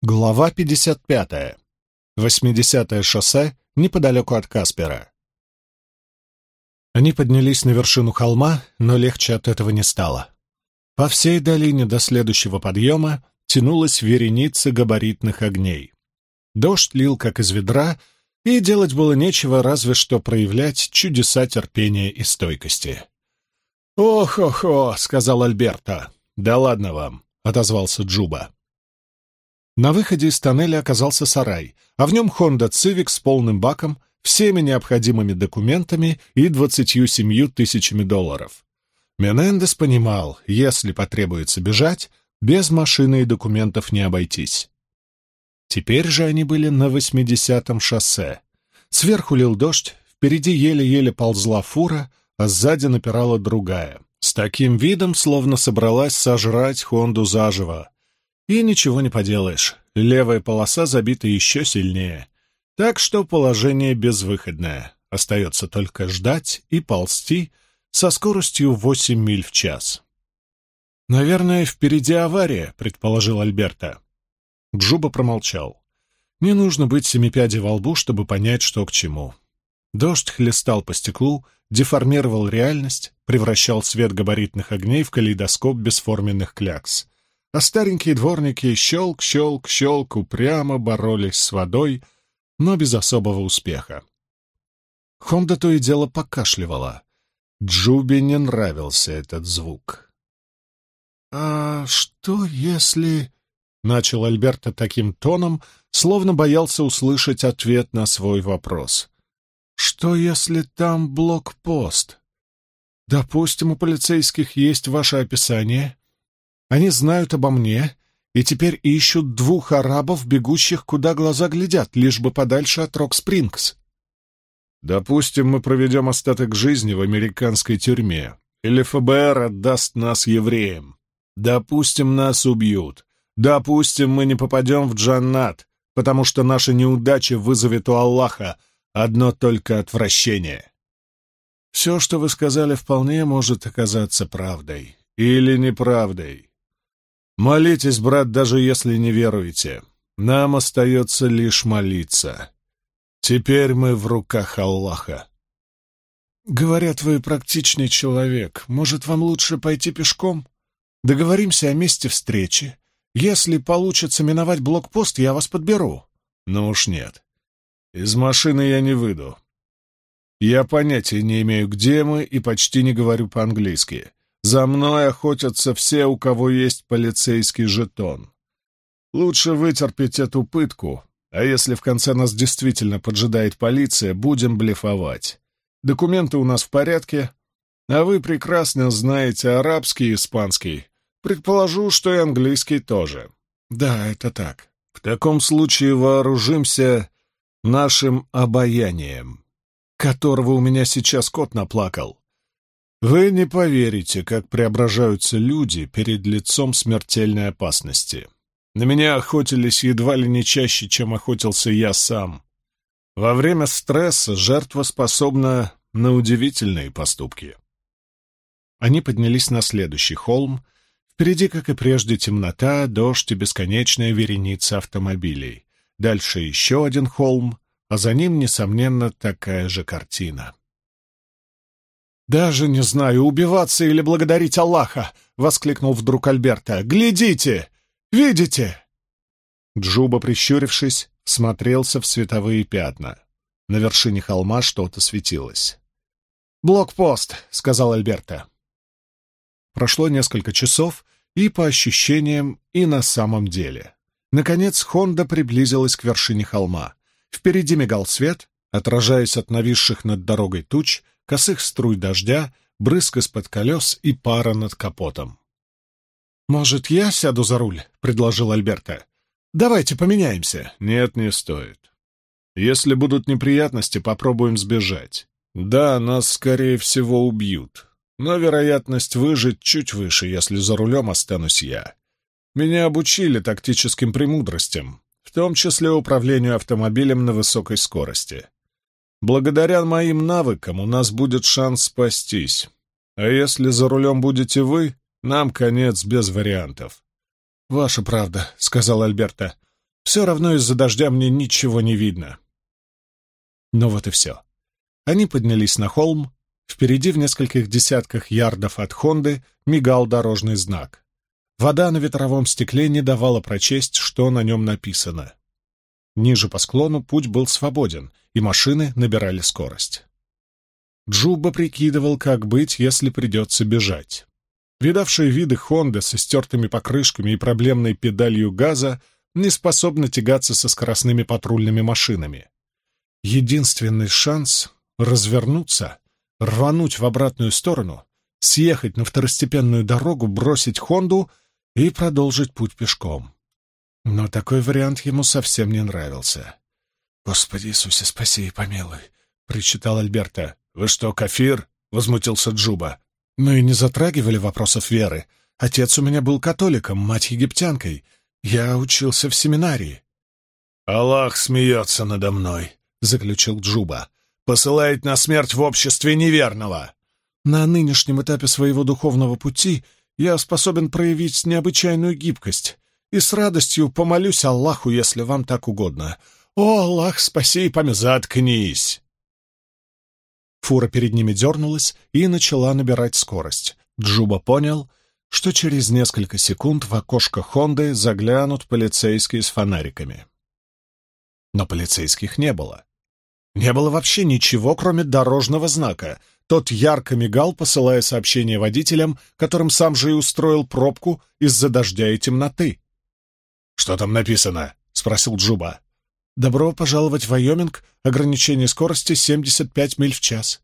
Глава 55. 80-е шоссе неподалеку от Каспера. Они поднялись на вершину холма, но легче от этого не стало. По всей долине до следующего подъема тянулась вереница габаритных огней. Дождь лил как из ведра, и делать было нечего, разве что проявлять чудеса терпения и стойкости. «Ох-охо!» — сказал Альберто. «Да ладно вам!» — отозвался Джуба. На выходе из тоннеля оказался сарай, а в нем Honda Civic с полным баком, всеми необходимыми документами и двадцатью семью тысячами долларов. Менендес понимал, если потребуется бежать, без машины и документов не обойтись. Теперь же они были на восьмидесятом шоссе. Сверху лил дождь, впереди еле-еле ползла фура, а сзади напирала другая. С таким видом, словно собралась сожрать Хонду заживо. И ничего не поделаешь, левая полоса забита еще сильнее. Так что положение безвыходное. Остается только ждать и ползти со скоростью 8 миль в час. «Наверное, впереди авария», — предположил Альберта. Джуба промолчал. Не нужно быть семипядей во лбу, чтобы понять, что к чему. Дождь хлестал по стеклу, деформировал реальность, превращал свет габаритных огней в калейдоскоп бесформенных клякс а старенькие дворники щелк, щелк, щелк упрямо боролись с водой, но без особого успеха. Хонда то и дело покашливала. Джуби не нравился этот звук. «А что если...» — начал Альберто таким тоном, словно боялся услышать ответ на свой вопрос. «Что если там блокпост? Допустим, у полицейских есть ваше описание, они знают обо мне и теперь ищут двух арабов, бегущих куда глаза глядят, лишь бы подальше от Рок-Спрингс. Допустим, мы проведем остаток жизни в американской тюрьме, или ФБР отдаст нас евреям. Допустим, нас убьют. Допустим, мы не попадем в Джаннат, потому что наша неудача вызовет у Аллаха одно только отвращение. Все, что вы сказали, вполне может оказаться правдой или неправдой. Молитесь, брат, даже если не веруете. Нам остается лишь молиться. Теперь мы в руках Аллаха. Говорят, вы практичный человек. Может, вам лучше пойти пешком? Договоримся о месте встречи. Если получится миновать блокпост, я вас подберу. Ну уж нет. Из машины я не выйду. Я понятия не имею, где мы, и почти не говорю по-английски. За мной охотятся все, у кого есть полицейский жетон. Лучше вытерпеть эту пытку, а если в конце нас действительно поджидает полиция, будем блефовать. Документы у нас в порядке, а вы прекрасно знаете арабский и испанский. Предположу, что и английский тоже. Да, это так. В таком случае вооружимся нашим обаянием, которого у меня сейчас кот наплакал. Вы не поверите, как преображаются люди перед лицом смертельной опасности. На меня охотились едва ли не чаще, чем охотился я сам. Во время стресса жертва способна на удивительные поступки. Они поднялись на следующий холм. Впереди, как и прежде, темнота, дождь и бесконечная вереница автомобилей. Дальше еще один холм, а за ним, несомненно, такая же картина. «Даже не знаю, убиваться или благодарить Аллаха!» — воскликнул вдруг Альберта. «Глядите! Видите?» Джуба, прищурившись, смотрелся в световые пятна. На вершине холма что-то светилось. «Блокпост», — сказал Альберта. Прошло несколько часов, и по ощущениям, и на самом деле. Наконец Хонда приблизилась к вершине холма. Впереди мигал свет, отражаясь от нависших над дорогой туч, косых струй дождя, брызг из-под колес и пара над капотом. «Может, я сяду за руль?» — предложил Альберта. «Давайте поменяемся». «Нет, не стоит. Если будут неприятности, попробуем сбежать. Да, нас, скорее всего, убьют, но вероятность выжить чуть выше, если за рулем останусь я. Меня обучили тактическим премудростям, в том числе управлению автомобилем на высокой скорости. Благодаря моим навыкам у нас будет шанс спастись. А если за рулем будете вы, нам конец без вариантов. — Ваша правда, — сказал Альберта. Все равно из-за дождя мне ничего не видно. Ну вот и все. Они поднялись на холм. Впереди, в нескольких десятках ярдов от Хонды, мигал дорожный знак. Вода на ветровом стекле не давала прочесть, что на нем написано. Ниже по склону путь был свободен, и машины набирали скорость. Джуба прикидывал, как быть, если придется бежать. Видавшие виды Хонды со стертыми покрышками и проблемной педалью газа не способны тягаться со скоростными патрульными машинами. Единственный шанс — развернуться, рвануть в обратную сторону, съехать на второстепенную дорогу, бросить Хонду и продолжить путь пешком. Но такой вариант ему совсем не нравился. «Господи Иисусе, спаси и помилуй!» — причитал Альберта. «Вы что, кафир?» — возмутился Джуба. «Мы не затрагивали вопросов веры. Отец у меня был католиком, мать египтянкой. Я учился в семинарии». «Аллах смеется надо мной», — заключил Джуба. «Посылает на смерть в обществе неверного». «На нынешнем этапе своего духовного пути я способен проявить необычайную гибкость и с радостью помолюсь Аллаху, если вам так угодно. О, Аллах, спаси и помя... Заткнись!» Фура перед ними дернулась и начала набирать скорость. Джуба понял, что через несколько секунд в окошко Хонды заглянут полицейские с фонариками. Но полицейских не было. Не было вообще ничего, кроме дорожного знака. Тот ярко мигал, посылая сообщение водителям, которым сам же и устроил пробку из-за дождя и темноты. «Что там написано?» — спросил Джуба. «Добро пожаловать в Вайоминг. Ограничение скорости 75 миль в час».